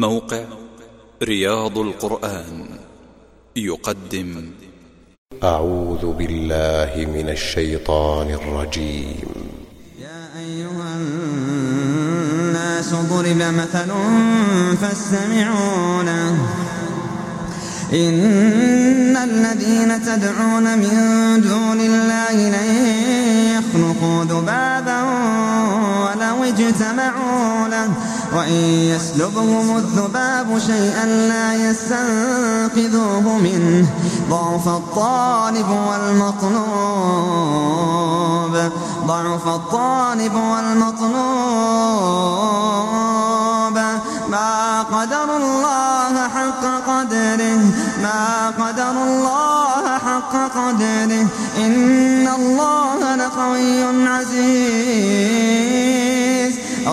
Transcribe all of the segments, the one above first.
موقع رياض القرآن يقدم. أعوذ بالله من الشيطان الرجيم. يا أيها الناس ضرب مثل فاستمعوا له. إن الذين تدعون من دون الله لن يخلقوا ذبابا اجتمعوا له. وإن يسلبهم الذباب شيئا لا يستنقذوه منه. ضعف الطالب والمطلوب. ضعف الطالب والمطلوب. ما قدر الله حق قدره. ما قدر الله حق قدره. إن الله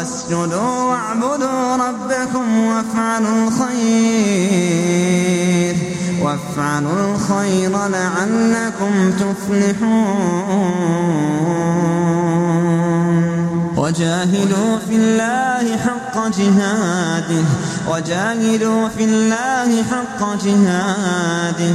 واسجدوا واعبدوا ربكم وافعلوا الخير. وافعلوا الخير لعلكم تفلحون. وجاهدوا في الله حق جهاده. وجاهدوا في الله حق جهاده.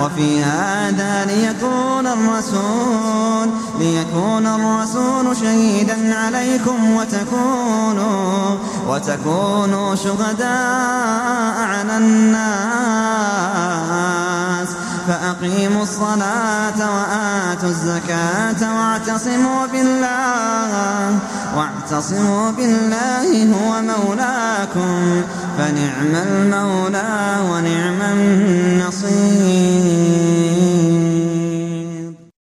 وفي هذا ليكون الرسول ليكون الرسول شهيدا عليكم وتكونوا وتكونوا شهداء على الناس. فأقيموا الصلاة وآتوا الزكاة واعتصموا بالله واعتصموا بالله هو مولاكم فنعم المولى